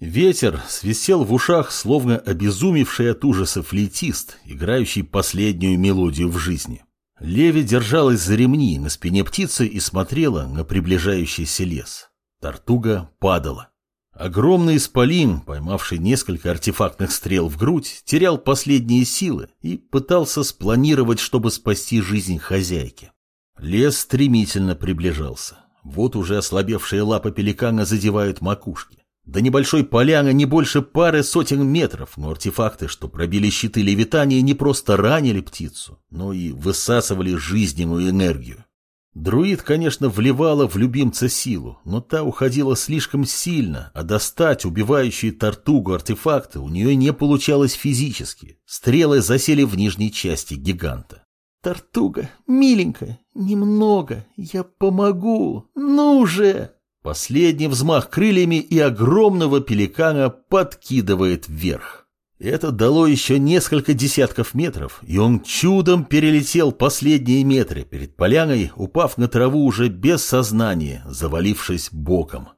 Ветер свисел в ушах, словно обезумевший от ужаса флейтист, играющий последнюю мелодию в жизни. Леви держалась за ремни на спине птицы и смотрела на приближающийся лес. Тартуга падала. Огромный исполин, поймавший несколько артефактных стрел в грудь, терял последние силы и пытался спланировать, чтобы спасти жизнь хозяйки. Лес стремительно приближался. Вот уже ослабевшие лапы пеликана задевают макушки. До небольшой поляны не больше пары сотен метров, но артефакты, что пробили щиты левитания, не просто ранили птицу, но и высасывали жизненную энергию. Друид, конечно, вливала в любимца силу, но та уходила слишком сильно, а достать убивающие тортугу артефакты у нее не получалось физически. Стрелы засели в нижней части гиганта. «Тортуга, миленькая, немного, я помогу, ну же!» Последний взмах крыльями и огромного пеликана подкидывает вверх. Это дало еще несколько десятков метров, и он чудом перелетел последние метры перед поляной, упав на траву уже без сознания, завалившись боком.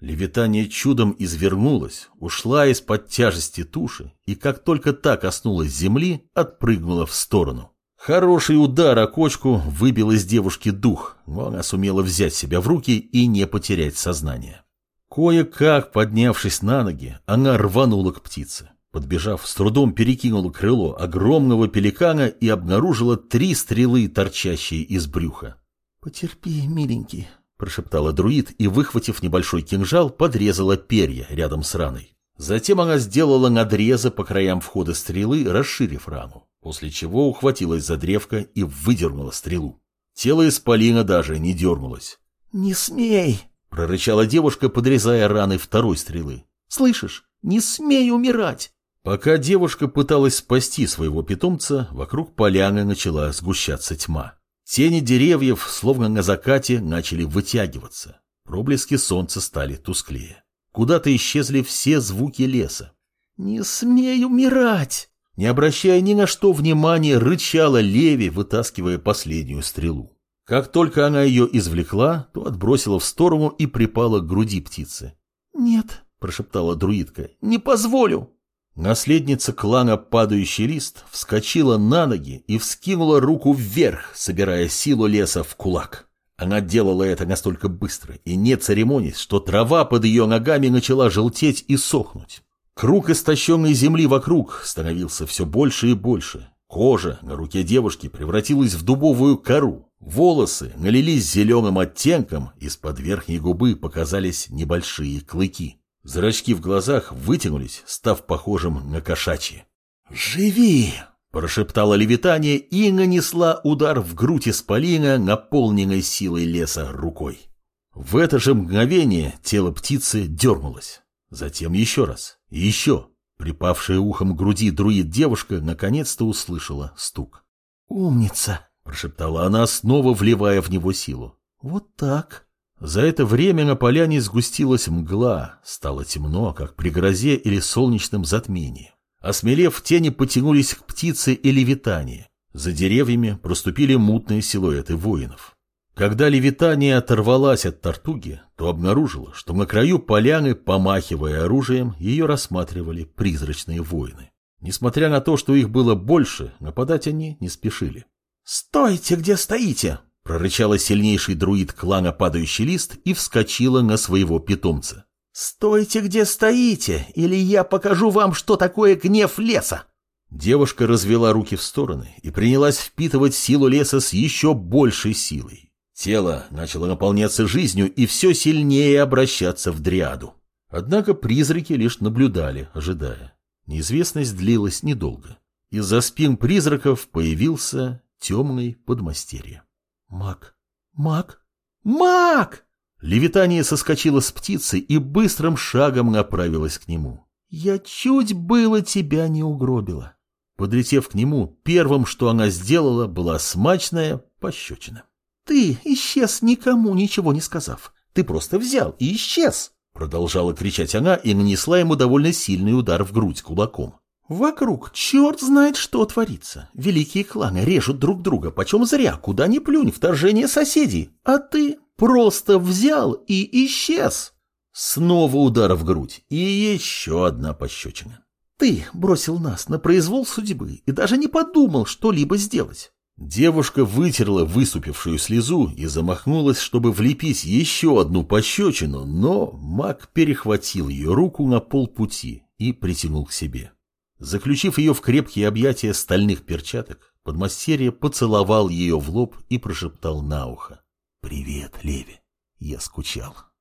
Левитание чудом извернулось, ушла из-под тяжести туши, и как только та коснулась земли, отпрыгнула в сторону. Хороший удар о кочку выбил из девушки дух, но она сумела взять себя в руки и не потерять сознание. Кое-как, поднявшись на ноги, она рванула к птице. Подбежав, с трудом перекинула крыло огромного пеликана и обнаружила три стрелы, торчащие из брюха. «Потерпи, миленький», – прошептала друид и, выхватив небольшой кинжал, подрезала перья рядом с раной. Затем она сделала надрезы по краям входа стрелы, расширив рану, после чего ухватилась за древко и выдернула стрелу. Тело исполина даже не дернулось. «Не смей!» – прорычала девушка, подрезая раны второй стрелы. «Слышишь? Не смей умирать!» Пока девушка пыталась спасти своего питомца, вокруг поляны начала сгущаться тьма. Тени деревьев, словно на закате, начали вытягиваться. Проблески солнца стали тусклее. Куда-то исчезли все звуки леса. «Не смей умирать!» Не обращая ни на что внимания, рычала Леви, вытаскивая последнюю стрелу. Как только она ее извлекла, то отбросила в сторону и припала к груди птицы. «Нет», – прошептала друидка, – «не позволю». Наследница клана «Падающий лист» вскочила на ноги и вскинула руку вверх, собирая силу леса в кулак. Она делала это настолько быстро и не церемонясь, что трава под ее ногами начала желтеть и сохнуть. Круг истощенной земли вокруг становился все больше и больше. Кожа на руке девушки превратилась в дубовую кору. Волосы налились зеленым оттенком, из-под верхней губы показались небольшие клыки. Зрачки в глазах вытянулись, став похожим на кошачьи. «Живи!» – прошептала левитание и нанесла удар в грудь исполина, наполненной силой леса рукой. В это же мгновение тело птицы дернулось. Затем еще раз. И еще. Припавшая ухом к груди друид девушка наконец-то услышала стук. «Умница!» – прошептала она, снова вливая в него силу. «Вот так!» За это время на поляне сгустилась мгла, стало темно, как при грозе или солнечном затмении. Осмелев, тени потянулись к птице и левитании. За деревьями проступили мутные силуэты воинов. Когда левитания оторвалась от тортуги, то обнаружила, что на краю поляны, помахивая оружием, ее рассматривали призрачные воины. Несмотря на то, что их было больше, нападать они не спешили. «Стойте, где стоите!» Прорычала сильнейший друид клана Падающий Лист и вскочила на своего питомца. «Стойте, где стоите, или я покажу вам, что такое гнев леса!» Девушка развела руки в стороны и принялась впитывать силу леса с еще большей силой. Тело начало наполняться жизнью и все сильнее обращаться в дриаду. Однако призраки лишь наблюдали, ожидая. Неизвестность длилась недолго. Из-за спин призраков появился темный подмастерье. Маг! Маг! Маг! Левитание соскочило с птицы и быстрым шагом направилось к нему. «Я чуть было тебя не угробила». Подлетев к нему, первым, что она сделала, была смачная пощечина. «Ты исчез, никому ничего не сказав. Ты просто взял и исчез!» Продолжала кричать она и нанесла ему довольно сильный удар в грудь кулаком. Вокруг черт знает, что творится. Великие кланы режут друг друга, почем зря, куда ни плюнь, вторжение соседей. А ты просто взял и исчез. Снова удар в грудь и еще одна пощечина. Ты бросил нас на произвол судьбы и даже не подумал что-либо сделать. Девушка вытерла выступившую слезу и замахнулась, чтобы влепить еще одну пощечину, но маг перехватил ее руку на полпути и притянул к себе. Заключив ее в крепкие объятия стальных перчаток, подмастерье поцеловал ее в лоб и прошептал на ухо. «Привет, Леви, я скучал».